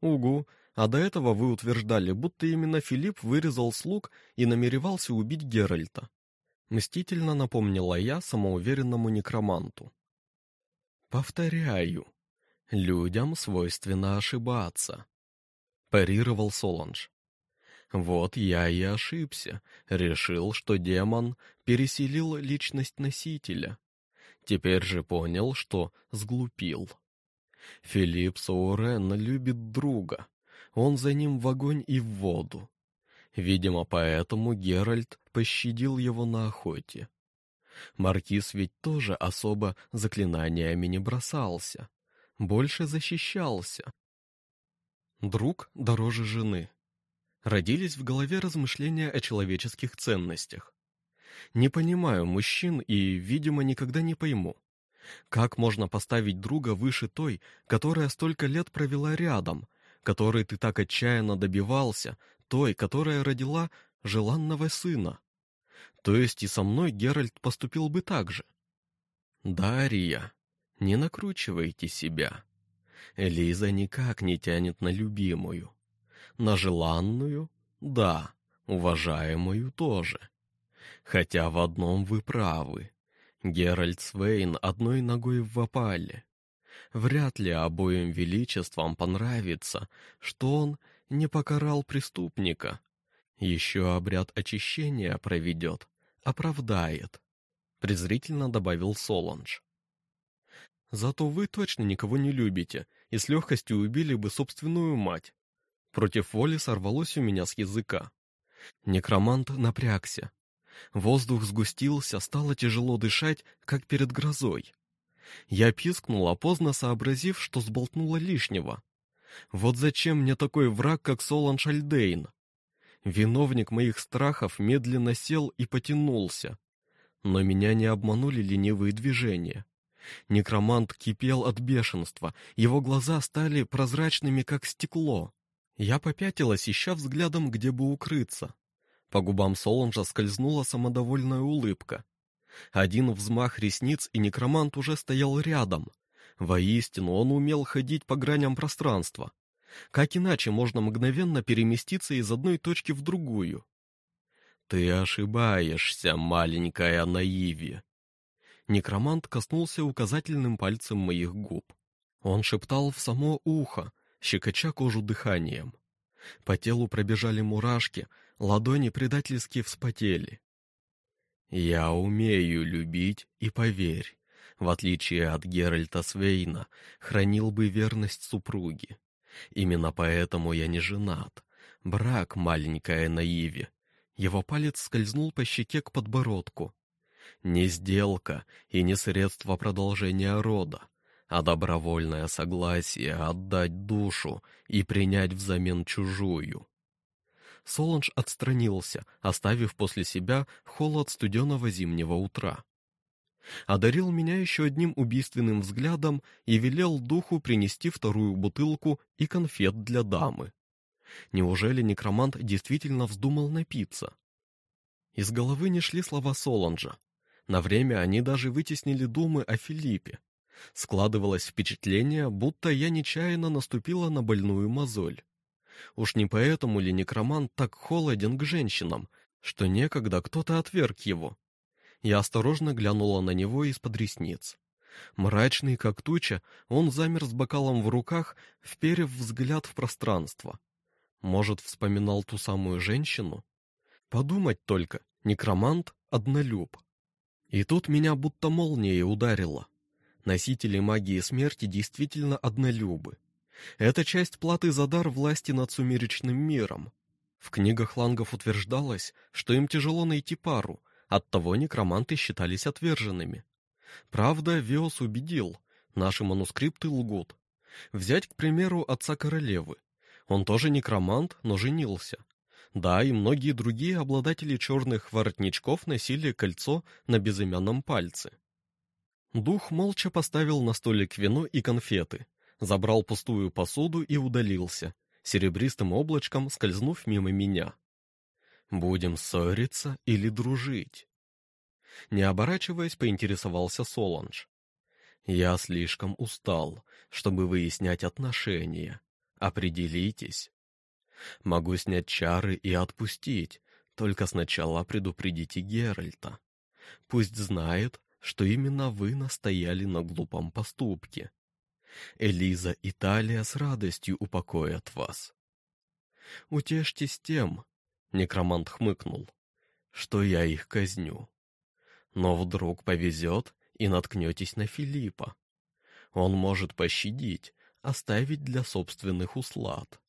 «Угу, а до этого вы утверждали, будто именно Филипп вырезал слуг и намеревался убить Геральта». Мстительно напомнила я самоуверенному некроманту. «Повторяю, людям свойственно ошибаться», — парировал Соланж. Вот я и ошибся, решил, что демон переселил личность носителя. Теперь же понял, что сглупил. Филипп Саурен любит друга. Он за ним в огонь и в воду. Видимо, поэтому Геральт пощадил его на охоте. Маркиз ведь тоже особо заклинаниями не бросался. Больше защищался. Друг дороже жены родились в голове размышления о человеческих ценностях. Не понимаю мужчин и, видимо, никогда не пойму. Как можно поставить друга выше той, которая столько лет провела рядом, которой ты так отчаянно добивался, той, которая родила желанного сына? То есть и со мной Геральт поступил бы так же. Дарья, не накручивайте себя. Элиза никак не тянет на любимую. На желанную — да, уважаемую тоже. Хотя в одном вы правы. Геральт Свейн одной ногой в опале. Вряд ли обоим величествам понравится, что он не покарал преступника. Еще обряд очищения проведет, оправдает. Презрительно добавил Соланж. Зато вы точно никого не любите и с легкостью убили бы собственную мать. Против воли сорвалось у меня с языка. Некромант напрягся. Воздух сгустился, стало тяжело дышать, как перед грозой. Я пискнула, поздно сообразив, что сболтнула лишнего. Вот зачем мне такой враг, как Солан Шальдейн? Виновник моих страхов медленно сел и потянулся. Но меня не обманули ленивые движения. Некромант кипел от бешенства, его глаза стали прозрачными, как стекло. Я попятилась, ища взглядом, где бы укрыться. По губам Солонжа скользнула самодовольная улыбка. Один взмах ресниц, и некромант уже стоял рядом. Воистину, он умел ходить по граням пространства. Как иначе можно мгновенно переместиться из одной точки в другую? «Ты ошибаешься, маленькая наиви!» Некромант коснулся указательным пальцем моих губ. Он шептал в само ухо, щекоча кожу дыханием. По телу пробежали мурашки, ладони предательски вспотели. «Я умею любить, и поверь, в отличие от Геральта Свейна, хранил бы верность супруге. Именно поэтому я не женат. Брак, маленькая наиве». Его палец скользнул по щеке к подбородку. «Не сделка и не средство продолжения рода, а добровольное согласие отдать душу и принять взамен чужую. Соланж отстранился, оставив после себя холод студеного зимнего утра. Одарил меня еще одним убийственным взглядом и велел духу принести вторую бутылку и конфет для дамы. Неужели некромант действительно вздумал напиться? Из головы не шли слова Соланжа. На время они даже вытеснили думы о Филиппе. Складывалось впечатление, будто я нечаянно наступила на больную мозоль. Уж не поэтому ли некромант так холоден к женщинам, что некогда кто-то отверг его? Я осторожно глянула на него из-под ресниц. Мрачный, как туча, он замер с бокалом в руках, вперев взгляд в пространство. Может, вспоминал ту самую женщину? Подумать только, некромант — однолюб. И тут меня будто молнией ударило. Носители магии смерти действительно однолюбы. Это часть платы за дар власти над сумеречным миром. В книгах лангов утверждалось, что им тяжело найти пару, оттого некроманты считались отверженными. Правда, Виос убедил, наши манускрипты лгут. Взять, к примеру, отца королевы. Он тоже некромант, но женился. Да, и многие другие обладатели черных воротничков носили кольцо на безымянном пальце. Дух молча поставил на столик вино и конфеты, забрал пустую посуду и удалился, серебристым облачком скользнув мимо меня. «Будем ссориться или дружить?» Не оборачиваясь, поинтересовался Соланж. «Я слишком устал, чтобы выяснять отношения. Определитесь. Могу снять чары и отпустить, только сначала предупредите Геральта. Пусть знает, что именно вы настояли на глупом поступке. Элиза и Талия с радостью упокоят вас. Утешьтесь тем, некромант хмыкнул, что я их казню. Но вдруг повезет и наткнетесь на Филиппа. Он может пощадить, оставить для собственных услад.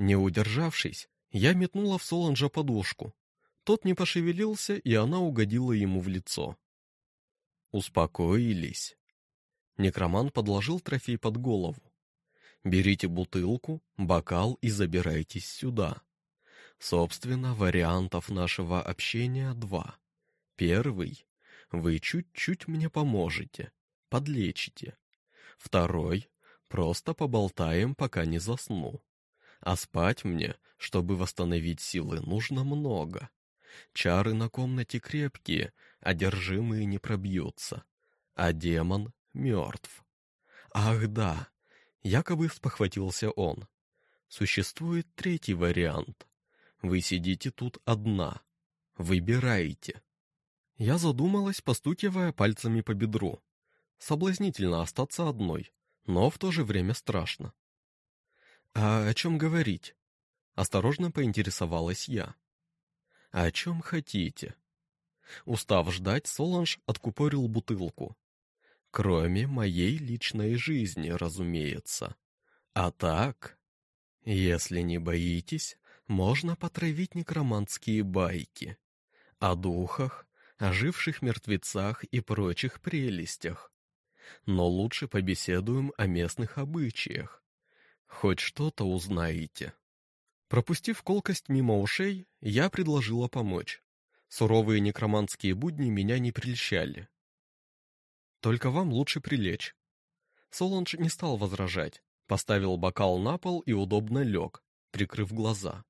Не удержавшись, я метнула в Соланжа подушку. Тот не пошевелился, и она угодила ему в лицо. Успокоились. Некроман подложил трофей под голову. Берите бутылку, бокал и забирайтесь сюда. Собственно, вариантов нашего общения два. Первый — вы чуть-чуть мне поможете, подлечите. Второй — просто поболтаем, пока не засну. А спать мне, чтобы восстановить силы, нужно много. Чары на комнате крепкие, одержимые не пробьются. А демон мертв. Ах да, Якобы спохватился он. Существует третий вариант. Вы сидите тут одна. Выбирайте. Я задумалась, постукивая пальцами по бедру. Соблазнительно остаться одной, но в то же время страшно. «А о чем говорить?» Осторожно поинтересовалась я. «О чем хотите?» Устав ждать, Соланж откупорил бутылку. «Кроме моей личной жизни, разумеется. А так, если не боитесь, можно потравить некромантские байки. О духах, оживших мертвецах и прочих прелестях. Но лучше побеседуем о местных обычаях. Хоть что-то узнаете. Пропустив колкость мимо ушей, я предложила помочь. Суровые некромантские будни меня не прельщали. Только вам лучше прилечь. Солонж не стал возражать, поставил бокал на пол и удобно лег, прикрыв глаза.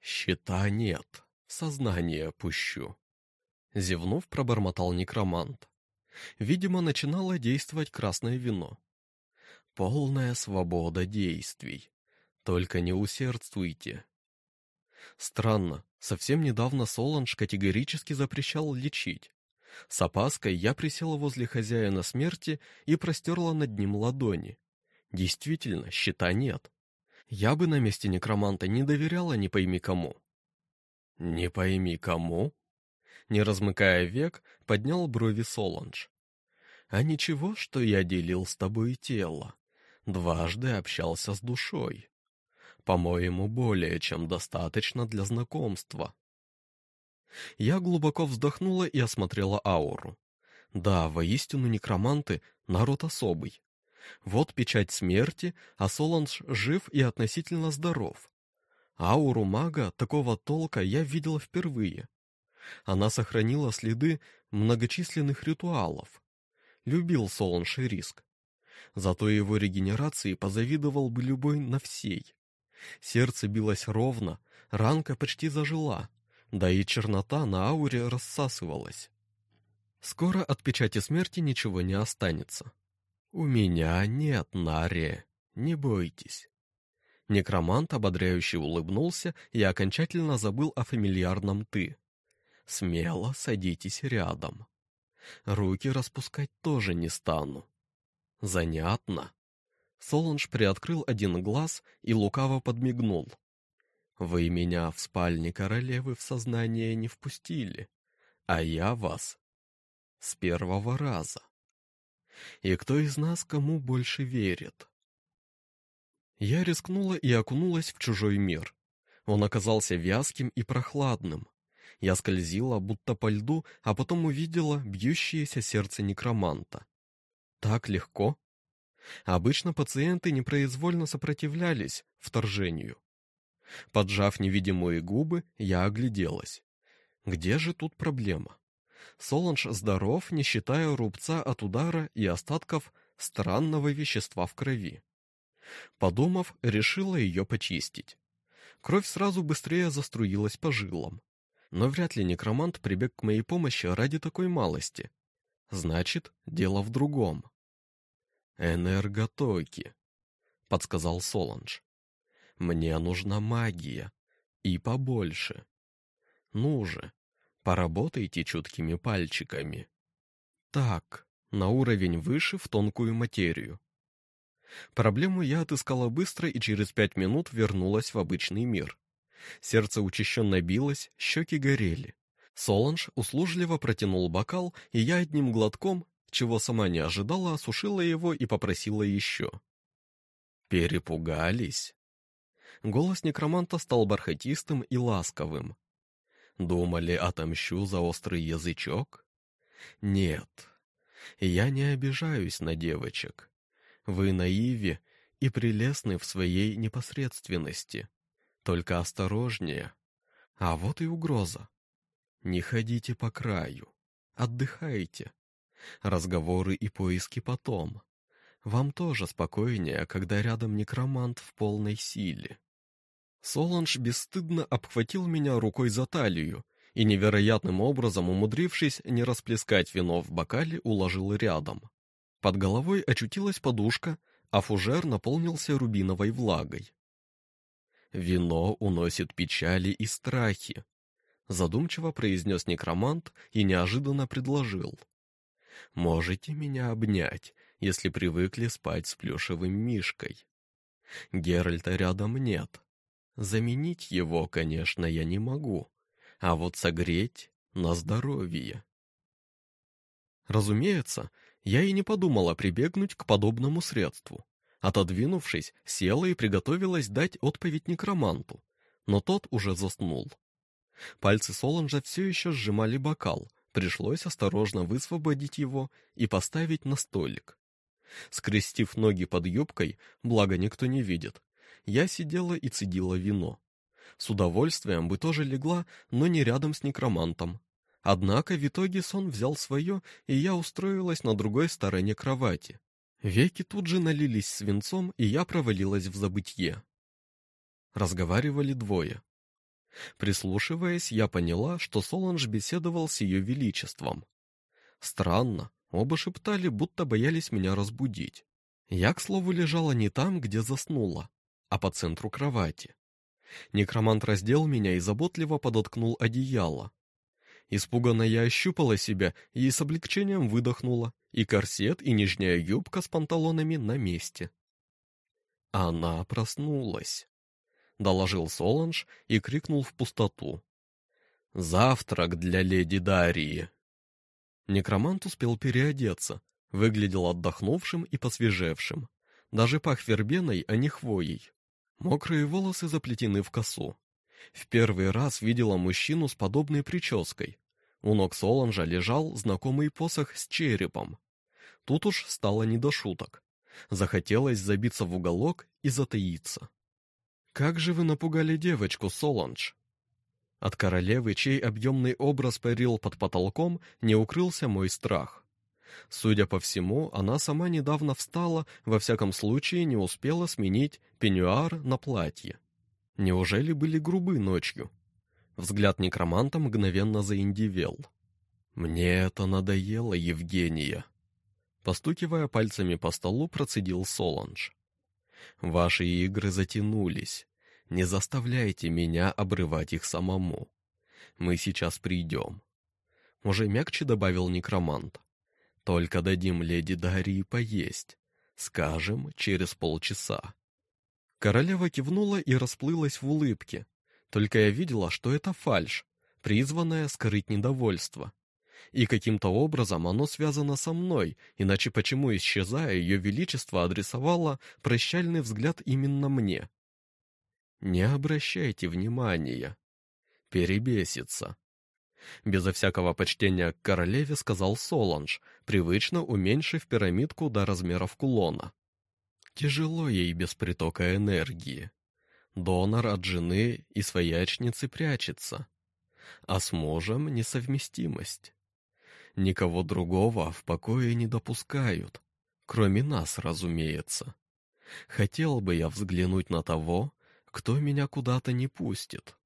«Щита нет, сознание пущу», — зевнув, пробормотал некромант. Видимо, начинало действовать красное вино. «Полная свобода действий. Только не усердствуйте». Странно, совсем недавно Соланж категорически запрещал лечить. С опаской я присела возле хозяина смерти и простерла над ним ладони. Действительно, щита нет. Я бы на месте некроманта не доверяла не пойми кому. «Не пойми кому?» Не размыкая век, поднял брови Соланж. «А ничего, что я делил с тобой тело. Дважды общался с душой. По-моему, более чем достаточно для знакомства». Я глубоко вздохнула и осмотрела ауру. Да, воистину некроманты — народ особый. Вот печать смерти, а Соланж жив и относительно здоров. Ауру мага такого толка я видела впервые. Она сохранила следы многочисленных ритуалов. Любил Соланж риск. Зато его регенерации позавидовал бы любой на всей. Сердце билось ровно, ранка почти зажила, да и чернота на ауре рассасывалась. Скоро от печати смерти ничего не останется. «У меня нет Нари, не бойтесь». Некромант ободряюще улыбнулся и окончательно забыл о фамильярном «ты». «Смело садитесь рядом. Руки распускать тоже не стану». «Занятно». Солунж приоткрыл один глаз и лукаво подмигнул. «Вы меня в спальне королевы в сознание не впустили, а я вас с первого раза. И кто из нас кому больше верит?» Я рискнула и окунулась в чужой мир. Он оказался вязким и прохладным. Я скользила, будто по льду, а потом увидела бьющееся сердце некроманта. Так легко. Обычно пациенты непроизвольно сопротивлялись вторжению. Поджав невидимые губы, я огляделась. Где же тут проблема? Соланж здоров, не считая рубца от удара и остатков странного вещества в крови. Подумав, решила ее почистить. Кровь сразу быстрее заструилась по жилам. Но вряд ли некромант прибег к моей помощи ради такой малости. Значит, дело в другом. «Энерготоки», — подсказал Соланж. «Мне нужна магия. И побольше. Ну же, поработайте чуткими пальчиками. Так, на уровень выше в тонкую материю. Проблему я отыскала быстро и через пять минут вернулась в обычный мир. Сердце учащенно билось, щеки горели. Соланж услужливо протянул бокал, и я одним глотком, чего сама не ожидала, осушила его и попросила еще. «Перепугались?» Голос некроманта стал бархатистым и ласковым. «Думали, отомщу за острый язычок?» «Нет, я не обижаюсь на девочек. Вы наиве и прелестны в своей непосредственности. Только осторожнее. А вот и угроза. Не ходите по краю. Отдыхайте. Разговоры и поиски потом. Вам тоже спокойнее, когда рядом некромант в полной силе. Соланж бесстыдно обхватил меня рукой за талию и, невероятным образом умудрившись не расплескать вино в бокале, уложил рядом. Под головой очутилась подушка, а фужер наполнился рубиновой влагой. «Вино уносит печали и страхи», — задумчиво произнес некромант и неожиданно предложил. «Можете меня обнять, если привыкли спать с плюшевым мишкой. Геральта рядом нет. Заменить его, конечно, я не могу, а вот согреть на здоровье». Разумеется, я и не подумала прибегнуть к подобному средству. Отодвинувшись, села и приготовилась дать отповедь некроманту, но тот уже заснул. Пальцы Соланжа все еще сжимали бокал, пришлось осторожно высвободить его и поставить на столик. Скрестив ноги под юбкой, благо никто не видит, я сидела и цедила вино. С удовольствием бы тоже легла, но не рядом с некромантом. Однако в итоге сон взял свое, и я устроилась на другой стороне кровати. Веки тут же налились свинцом, и я провалилась в забытье. Разговаривали двое. Прислушиваясь, я поняла, что Соланж беседовал с ее величеством. Странно, оба шептали, будто боялись меня разбудить. Я, к слову, лежала не там, где заснула, а по центру кровати. Некромант раздел меня и заботливо подоткнул одеяло. Испуганно я ощупала себя и с облегчением выдохнула, и корсет, и нижняя юбка с панталонами на месте. Она проснулась, доложил Соланж и крикнул в пустоту. Завтрак для леди Дарии. Некромант успел переодеться, выглядел отдохнувшим и посвежевшим. Даже пах вербеной, а не хвоей. Мокрые волосы заплетены в косу. В первый раз видела мужчину с подобной прической. У ног Соланжа лежал знакомый посох с черепом. Тут уж стало не до шуток. Захотелось забиться в уголок и затаиться. «Как же вы напугали девочку, Соланж?» От королевы, чей объемный образ парил под потолком, не укрылся мой страх. Судя по всему, она сама недавно встала, во всяком случае не успела сменить пеньюар на платье. Неужели были грубы ночью? Взгляд некроманта мгновенно заиндивел. «Мне это надоело, Евгения!» Постукивая пальцами по столу, процедил Соланж. «Ваши игры затянулись. Не заставляйте меня обрывать их самому. Мы сейчас придем». Уже мягче добавил некромант. «Только дадим леди Дарии поесть. Скажем, через полчаса». Королева кивнула и расплылась в улыбке, только я видела, что это фальшь, призванная скрыть недовольство. И каким-то образом оно связано со мной, иначе почему, исчезая, ее величество адресовало прощальный взгляд именно мне? Не обращайте внимания. Перебесится. Безо всякого почтения к королеве сказал Соланж, привычно уменьшив пирамидку до размеров кулона. Тяжело ей без притока энергии. Донор от жены и своячницы прячется, а с мужем несовместимость. Никого другого в покое не допускают, кроме нас, разумеется. Хотел бы я взглянуть на того, кто меня куда-то не пустит.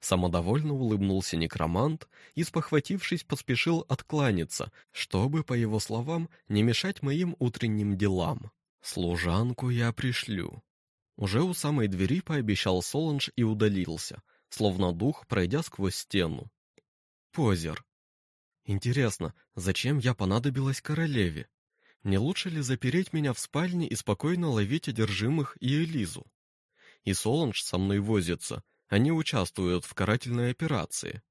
Самодовольно улыбнулся некромант и, спохватившись, поспешил откланяться, чтобы, по его словам, не мешать моим утренним делам. Служанку я пришлю. Уже у самой двери пообещал Соланж и удалился, словно дух, пройдя сквозь стену. Позер. Интересно, зачем я понадобилась королеве? Не лучше ли запереть меня в спальне и спокойно ловить одержимых и Элизу? И Соланж со мной возится, они участвуют в карательной операции.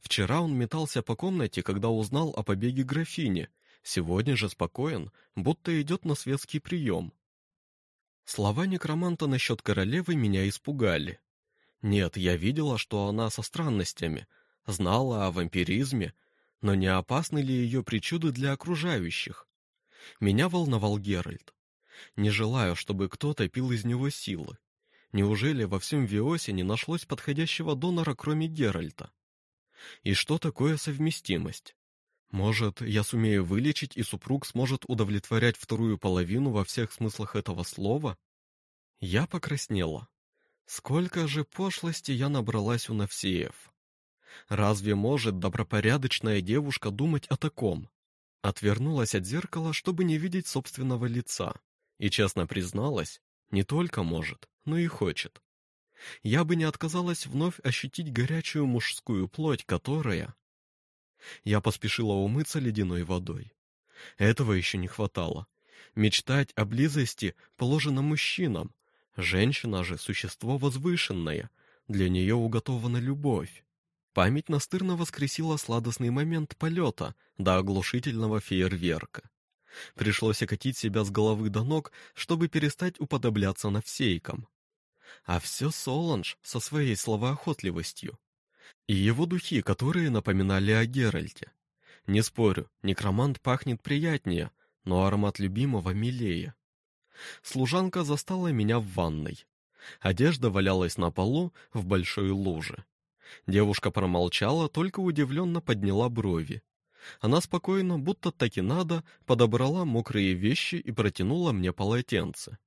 Вчера он метался по комнате, когда узнал о побеге графини. Сегодня же спокоен, будто идет на светский прием. Слова некроманта насчет королевы меня испугали. Нет, я видела, что она со странностями, знала о вампиризме, но не опасны ли ее причуды для окружающих? Меня волновал Геральт. Не желаю, чтобы кто-то пил из него силы. Неужели во всем Виосе не нашлось подходящего донора, кроме Геральта? И что такое совместимость? Может, я сумею вылечить, и супруг сможет удовлетворять вторую половину во всех смыслах этого слова? Я покраснела. Сколько же пошлости я набралась у Навсеев. Разве может добропорядочная девушка думать о таком? Отвернулась от зеркала, чтобы не видеть собственного лица, И честно призналась, не только может, но и хочет. Я бы не отказалась вновь ощутить горячую мужскую плоть, которая... Я поспешила умыться ледяной водой. Этого еще не хватало. Мечтать о близости положено мужчинам. Женщина же — существо возвышенное. Для нее уготована любовь. Память настырно воскресила сладостный момент полета до оглушительного фейерверка. Пришлось окатить себя с головы до ног, чтобы перестать уподобляться навсейкам. А все Соланж со своей словоохотливостью. И его духи, которые напоминали о Геральте. Не спорю, некромант пахнет приятнее, но аромат любимого милее. Служанка застала меня в ванной. Одежда валялась на полу в большой луже. Девушка промолчала, только удивленно подняла брови. Она спокойно, будто так и надо, подобрала мокрые вещи и протянула мне полотенце.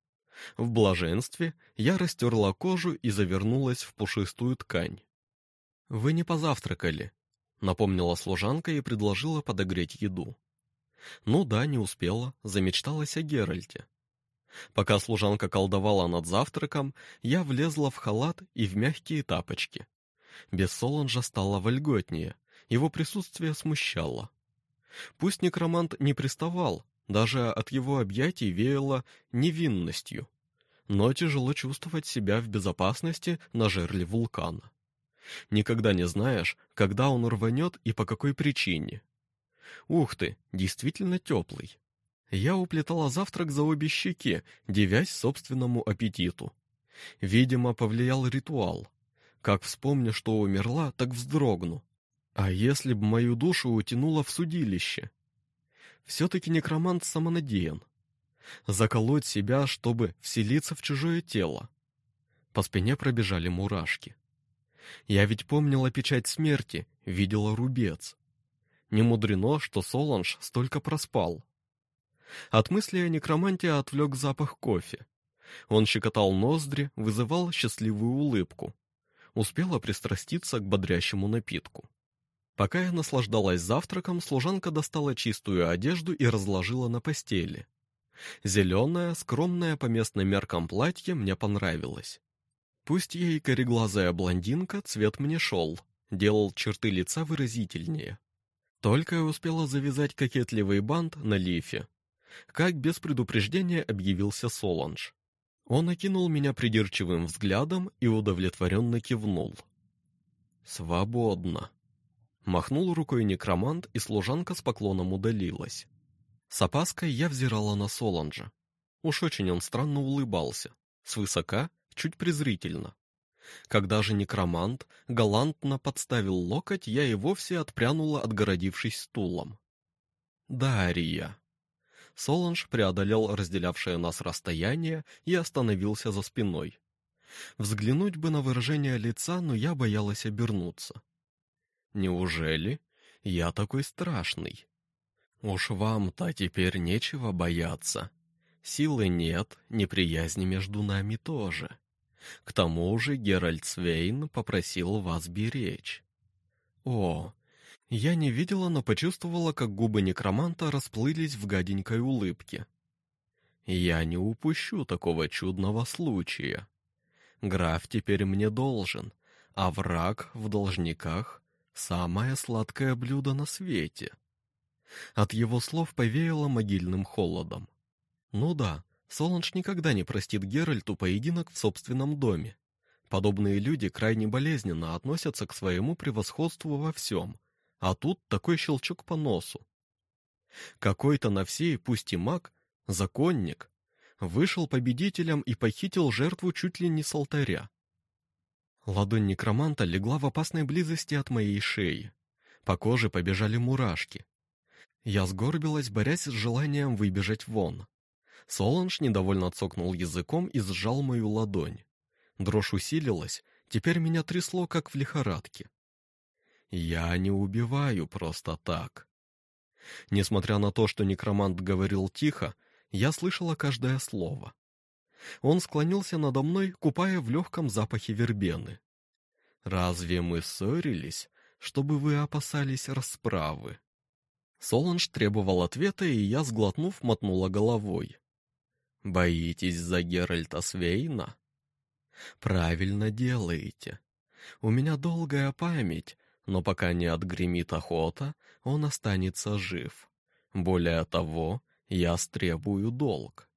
В блаженстве я растерла кожу и завернулась в пушистую ткань. «Вы не позавтракали», — напомнила служанка и предложила подогреть еду. Ну да, не успела, замечталась о Геральте. Пока служанка колдовала над завтраком, я влезла в халат и в мягкие тапочки. Без Соланжа стало вольготнее, его присутствие смущало. Пусть некромант не приставал, даже от его объятий веяло невинностью, но тяжело чувствовать себя в безопасности на жерле вулкана. Никогда не знаешь, когда он рванет и по какой причине. Ух ты, действительно теплый. Я уплетала завтрак за обе щеки, девясь собственному аппетиту. Видимо, повлиял ритуал. Как вспомню, что умерла, так вздрогну. А если б мою душу утянуло в судилище? Все-таки некромант самонадеян. Заколоть себя, чтобы вселиться в чужое тело. По спине пробежали мурашки. Я ведь помнила печать смерти, видела рубец. Не мудрено, что Соланж столько проспал. От мысли о некроманте отвлек запах кофе. Он щекотал ноздри, вызывал счастливую улыбку успела пристраститься к бодрящему напитку. Пока я наслаждалась завтраком, служанка достала чистую одежду и разложила на постели. Зеленое, скромное по местным меркам платье мне понравилось. Пусть ей кореглазая блондинка, цвет мне шел, делал черты лица выразительнее. Только я успела завязать кокетливый бант на лифе, как без предупреждения объявился Соланж. Он окинул меня придирчивым взглядом и удовлетворенно кивнул. «Свободно!» Махнул рукой некромант, и служанка с поклоном удалилась. С опаской я взирала на Соланджа. Уж очень он странно улыбался, свысока, чуть презрительно. Когда же некромант галантно подставил локоть, я и вовсе отпрянула, отгородившись стулом. «Дарья!» Соланж преодолел разделявшее нас расстояние и остановился за спиной. Взглянуть бы на выражение лица, но я боялась обернуться. Неужели я такой страшный? Уж вам-то теперь нечего бояться. Силы нет, неприязни между нами тоже. К тому же Геральт Свейн попросил вас беречь. О, я не видела, но почувствовала, как губы некроманта расплылись в гаденькой улыбке. Я не упущу такого чудного случая. Граф теперь мне должен, а враг в должниках — самое сладкое блюдо на свете. От его слов повеяло могильным холодом. Ну да, Соланж никогда не простит Геральту поединок в собственном доме. Подобные люди крайне болезненно относятся к своему превосходству во всем, а тут такой щелчок по носу. Какой-то на всей, пусть и маг, законник, вышел победителем и похитил жертву чуть ли не с алтаря. Ладонь некроманта легла в опасной близости от моей шеи. По коже побежали мурашки. Я сгорбилась, борясь с желанием выбежать вон. Соланж недовольно цокнул языком и сжал мою ладонь. Дрожь усилилась, теперь меня трясло, как в лихорадке. Я не убиваю просто так. Несмотря на то, что некромант говорил тихо, я слышала каждое слово. Он склонился надо мной, купая в легком запахе вербены. «Разве мы ссорились, чтобы вы опасались расправы?» Соланж требовал ответа, и я, сглотнув, мотнула головой. Боитесь за Геральта Свейна? Правильно делаете. У меня долгая память, но пока не отгремит охота, он останется жив. Более того, я стребую долг.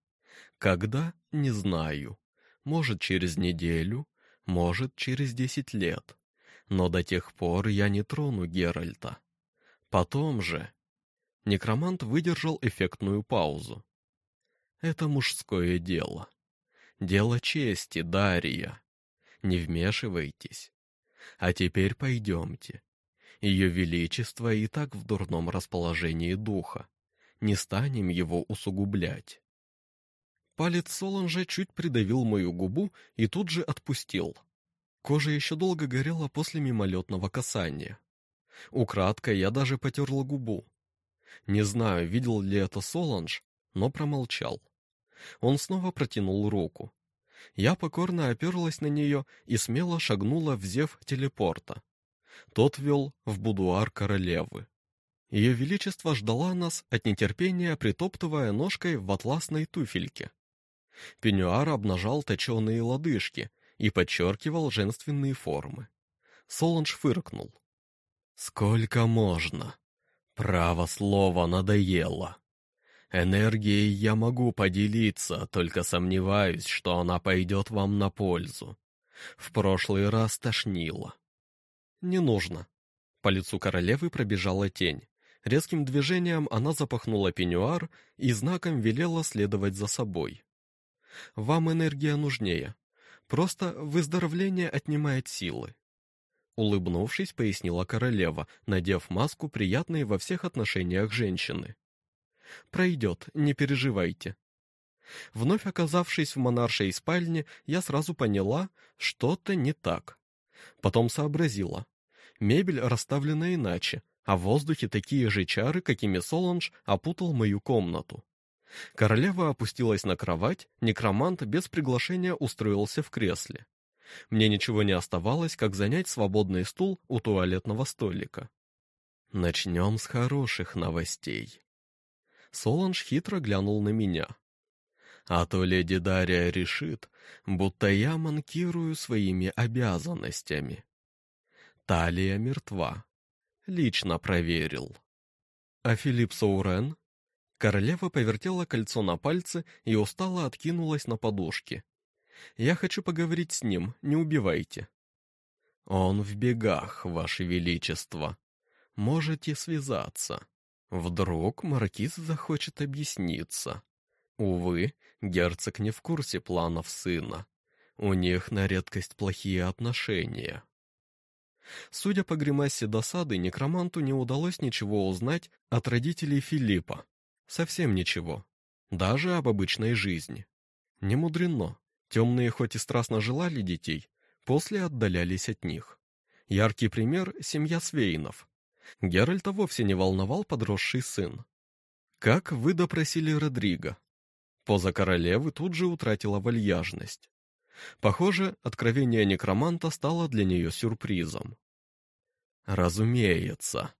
Когда? Не знаю. Может, через неделю, может, через десять лет. Но до тех пор я не трону Геральта. Потом же... Некромант выдержал эффектную паузу. Это мужское дело. Дело чести, Дарья. Не вмешивайтесь. А теперь пойдемте. Ее Величество и так в дурном расположении духа. Не станем его усугублять. Палец Соланжа чуть придавил мою губу и тут же отпустил. Кожа еще долго горела после мимолетного касания. Украдкой я даже потерла губу. Не знаю, видел ли это Соланж, но промолчал. Он снова протянул руку. Я покорно оперлась на нее и смело шагнула в зев телепорта. Тот вел в будуар королевы. Ее величество ждала нас от нетерпения, притоптывая ножкой в атласной туфельке. Пеньюар обнажал точеные лодыжки и подчеркивал женственные формы. Соланж фыркнул. «Сколько можно? Право слово надоело. Энергией я могу поделиться, только сомневаюсь, что она пойдет вам на пользу. В прошлый раз тошнило». «Не нужно». По лицу королевы пробежала тень. Резким движением она запахнула пеньюар и знаком велела следовать за собой. «Вам энергия нужнее. Просто выздоровление отнимает силы». Улыбнувшись, пояснила королева, надев маску приятной во всех отношениях женщины. «Пройдет, не переживайте». Вновь оказавшись в монаршей спальне, я сразу поняла, что-то не так. Потом сообразила. Мебель расставлена иначе, а в воздухе такие же чары, какими Соланж опутал мою комнату. Королева опустилась на кровать, некромант без приглашения устроился в кресле. Мне ничего не оставалось, как занять свободный стул у туалетного столика. Начнем с хороших новостей. Соланж хитро глянул на меня. А то леди Дарья решит, будто я манкирую своими обязанностями. Талия мертва. Лично проверил. А Филипп Саурен? Королева повертела кольцо на пальце и устало откинулась на подушке. Я хочу поговорить с ним, не убивайте. Он в бегах, ваше величество. Можете связаться. Вдруг маркиз захочет объясниться. Увы, герцог не в курсе планов сына. У них на редкость плохие отношения. Судя по гримасе досады, некроманту не удалось ничего узнать от родителей Филиппа. Совсем ничего. Даже об обычной жизни. Не мудрено. Темные хоть и страстно желали детей, после отдалялись от них. Яркий пример — семья Свейнов. Геральта вовсе не волновал подросший сын. Как вы допросили Родриго? Поза королевы тут же утратила вальяжность. Похоже, откровение некроманта стало для нее сюрпризом. «Разумеется».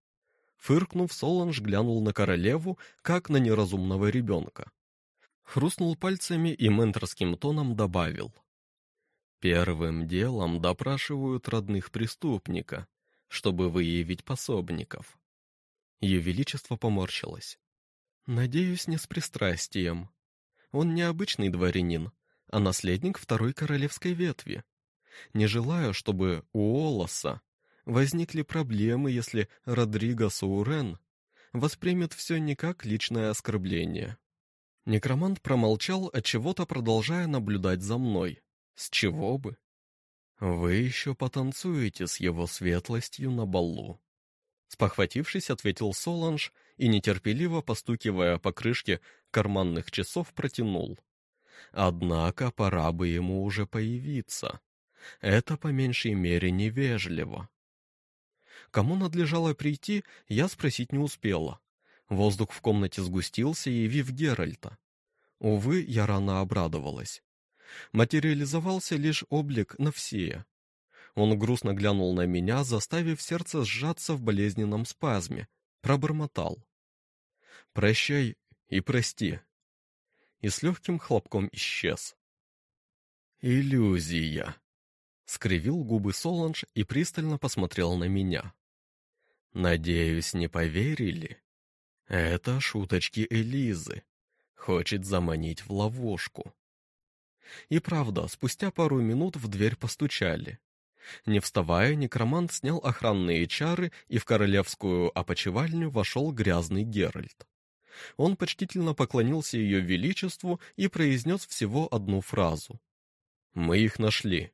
Фыркнув, Соланж глянул на королеву, как на неразумного ребенка. Хрустнул пальцами и менторским тоном добавил. «Первым делом допрашивают родных преступника, чтобы выявить пособников». Ее Величество поморщилось. «Надеюсь, не с пристрастием. Он не обычный дворянин, а наследник второй королевской ветви. Не желаю, чтобы у Олоса возникли проблемы, если Родриго Саурен воспримет все не как личное оскорбление. Некромант промолчал, от чего-то продолжая наблюдать за мной. С чего бы? Вы еще потанцуете с его светлостью на балу. Спохватившись, ответил Соланж и, нетерпеливо постукивая по крышке карманных часов, протянул. Однако пора бы ему уже появиться. Это по меньшей мере невежливо. Кому надлежало прийти, я спросить не успела. Воздух в комнате сгустился, явив Геральта. Увы, я рано обрадовалась. Материализовался лишь облик Навсея. Он грустно глянул на меня, заставив сердце сжаться в болезненном спазме. Пробормотал. «Прощай и прости». и с легким хлопком исчез. «Иллюзия!» — скривил губы Соланж и пристально посмотрел на меня. «Надеюсь, не поверили? Это шуточки Элизы. Хочет заманить в ловушку». И правда, спустя пару минут в дверь постучали. Не вставая, некромант снял охранные чары, и в королевскую опочивальню вошел грязный Геральт. Он почтительно поклонился ее величеству и произнес всего одну фразу. «Мы их нашли».